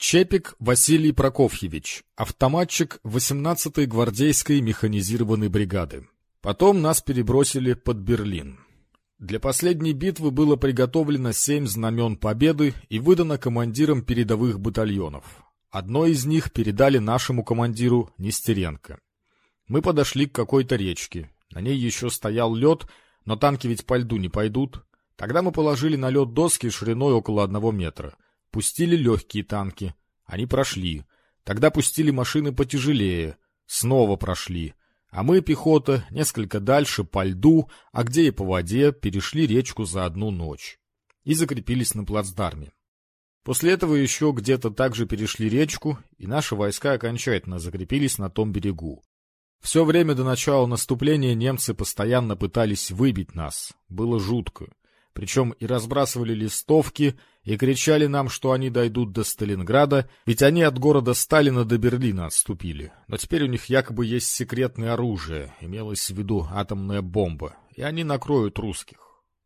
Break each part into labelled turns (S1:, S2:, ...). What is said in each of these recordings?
S1: Чепик Василий Прокофьевич, автоматчик 18-й гвардейской механизированной бригады. Потом нас перебросили под Берлин. Для последней битвы было приготовлено семь знамен победы и выдано командирам передовых батальонов. Одно из них передали нашему командиру Нестеренко. Мы подошли к какой-то речке. На ней еще стоял лед, но танки ведь по льду не пойдут. Тогда мы положили на лед доски шириной около одного метра. Пустили легкие танки. Они прошли. Тогда пустили машины потяжелее. Снова прошли. А мы, пехота, несколько дальше, по льду, а где и по воде, перешли речку за одну ночь. И закрепились на плацдарме. После этого еще где-то также перешли речку, и наши войска окончательно закрепились на том берегу. Все время до начала наступления немцы постоянно пытались выбить нас. Было жутко. Причем и разбрасывали листовки, и кричали нам, что они дойдут до Сталинграда, ведь они от города Сталина до Берлина отступили. Но теперь у них якобы есть секретное оружие, имелось в виду атомная бомба, и они накроют русских.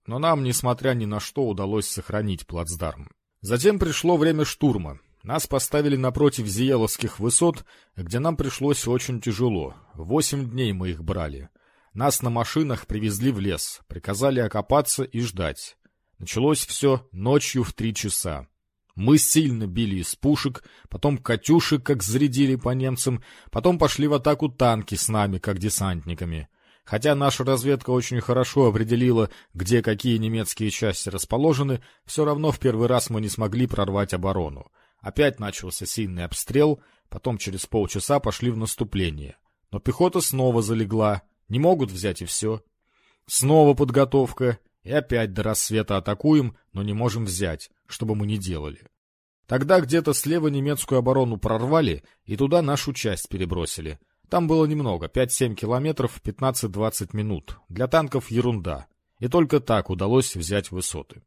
S1: Но нам, несмотря ни на что, удалось сохранить плацдарм. Затем пришло время штурма. Нас поставили напротив Зиеловских высот, где нам пришлось очень тяжело. Восемь дней мы их брали. Нас на машинах привезли в лес, приказали окопаться и ждать. Началось все ночью в три часа. Мы сильно били из пушек, потом «Катюши» как зарядили по немцам, потом пошли в атаку танки с нами, как десантниками. Хотя наша разведка очень хорошо определила, где какие немецкие части расположены, все равно в первый раз мы не смогли прорвать оборону. Опять начался сильный обстрел, потом через полчаса пошли в наступление. Но пехота снова залегла, не могут взять и все. Снова подготовка, и опять до рассвета атакуем, но не можем взять, что бы мы ни делали. Тогда где-то слева немецкую оборону прорвали и туда нашу часть перебросили. Там было немного, 5-7 километров, 15-20 минут. Для танков ерунда. И только так удалось взять высоты.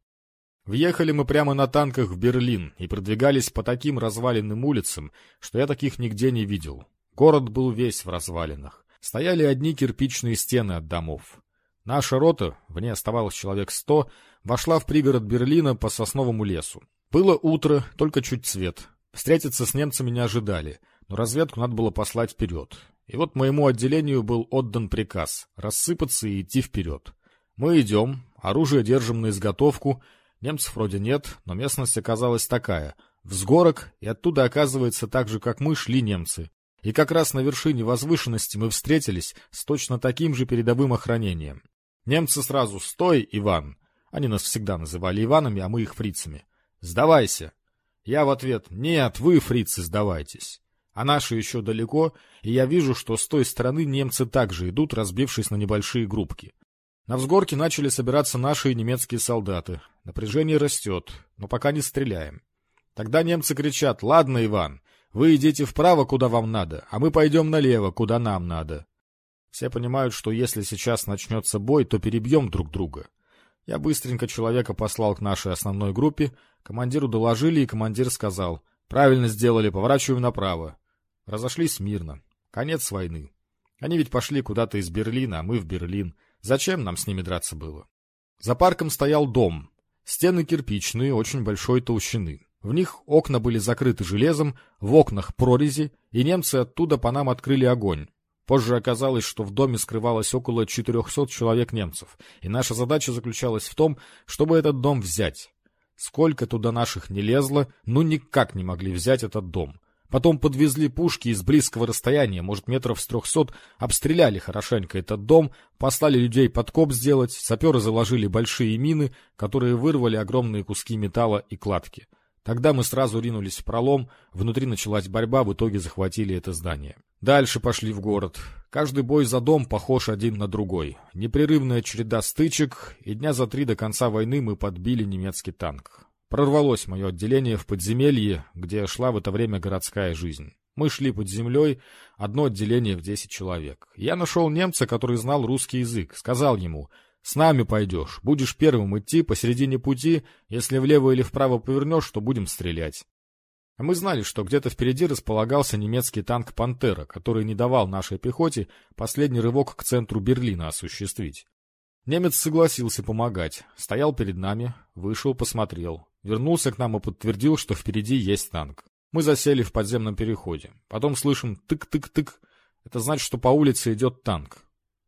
S1: Въехали мы прямо на танках в Берлин и продвигались по таким разваленным улицам, что я таких нигде не видел. Город был весь в развалинах. Стояли одни кирпичные стены от домов. Наша рота, в ней оставалось человек сто, вошла в пригород Берлина по сосновому лесу. Было утро, только чуть свет. Встретиться с немцами не ожидали, но разведку надо было послать вперед. И вот моему отделению был отдан приказ рассыпаться и идти вперед. Мы идем, оружие держим на изготовку, немцев вроде нет, но местность оказалась такая. Взгорок, и оттуда, оказывается, так же, как мы, шли немцы. И как раз на вершине возвышенности мы встретились с точно таким же передовым охранением. Немцы сразу «Стой, Иван!» Они нас всегда называли Иванами, а мы их фрицами. «Сдавайся!» Я в ответ «Нет, вы, фрицы, сдавайтесь!» А наши еще далеко, и я вижу, что с той стороны немцы также идут, разбившись на небольшие группки. На взгорке начали собираться наши и немецкие солдаты. Напряжение растет, но пока не стреляем. Тогда немцы кричат «Ладно, Иван, вы идите вправо, куда вам надо, а мы пойдем налево, куда нам надо. Все понимают, что если сейчас начнется бой, то перебьем друг друга. Я быстренько человека послал к нашей основной группе, командиру доложили, и командир сказал, правильно сделали, поворачиваем направо. Разошлись мирно. Конец войны. Они ведь пошли куда-то из Берлина, а мы в Берлин. Зачем нам с ними драться было? За парком стоял дом. Стены кирпичные, очень большой толщины. В них окна были закрыты железом, в окнах прорези, и немцы оттуда по нам открыли огонь. Позже оказалось, что в доме скрывалось около 400 человек немцев, и наша задача заключалась в том, чтобы этот дом взять. Сколько туда наших не лезло, ну никак не могли взять этот дом. Потом подвезли пушки из близкого расстояния, может, метров с трехсот, обстреляли хорошенько этот дом, послали людей подкоп сделать, саперы заложили большие мины, которые вырвали огромные куски металла и кладки. Тогда мы сразу ринулись в пролом, внутри началась борьба, в итоге захватили это здание. Дальше пошли в город. Каждый бой за дом похож один на другой. Непрерывная череда стычек, и дня за три до конца войны мы подбили немецкий танк. Прорвалось мое отделение в подземелье, где шла в это время городская жизнь. Мы шли под землей, одно отделение в десять человек. Я нашел немца, который знал русский язык, сказал ему — с нами пойдешь, будешь первым идти посередине пути, если влево или вправо повернешь, то будем стрелять. А мы знали, что где-то впереди располагался немецкий танк «Пантера», который не давал нашей пехоте последний рывок к центру Берлина осуществить. Немец согласился помогать, стоял перед нами, вышел, посмотрел, вернулся к нам и подтвердил, что впереди есть танк. Мы засели в подземном переходе. Потом слышим тык-тык-тык. Это значит, что по улице идет танк.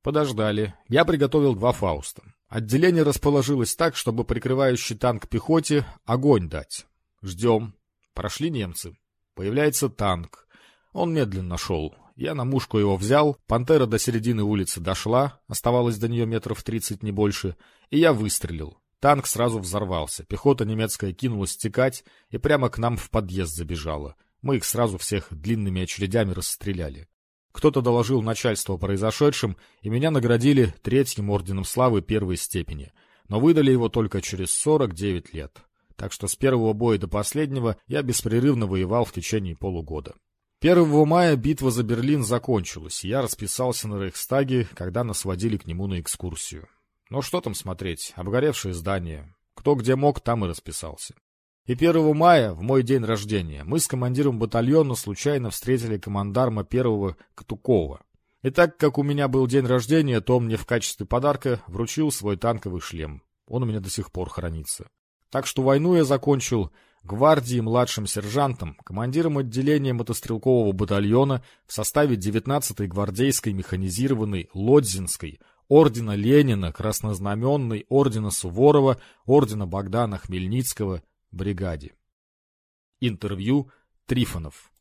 S1: Подождали. Я приготовил два фауста. Отделение расположилось так, чтобы прикрывающий танк пехоте огонь дать. Ждем. Прошли немцы. Появляется танк. Он медленно шел. Я на мушку его взял, пантера до середины улицы дошла, оставалось до нее метров тридцать, не больше, и я выстрелил. Танк сразу взорвался, пехота немецкая кинулась стекать и прямо к нам в подъезд забежала. Мы их сразу всех длинными очередями расстреляли. Кто-то доложил начальству о произошедшем, и меня наградили третьим орденом славы первой степени, но выдали его только через 49 лет. Так что с первого боя до последнего я беспрерывно воевал в течение полугода. 1 мая битва за Берлин закончилась, и я расписался на Рейхстаге, когда нас водили к нему на экскурсию. Но что там смотреть, обгоревшие здания. Кто где мог, там и расписался. И 1 мая, в мой день рождения, мы с командиром батальона случайно встретили командарма первого Катукова. И так как у меня был день рождения, то он мне в качестве подарка вручил свой танковый шлем. Он у меня до сих пор хранится. Так что войну я закончил гвардии младшим сержантом, командиром отделения мотострелкового батальона в составе 19-й гвардейской механизированной Лодзинской ордена Ленина, краснознаменной, ордена Суворова, ордена Богдана Хмельницкого, бригаде. Интервью Трифонов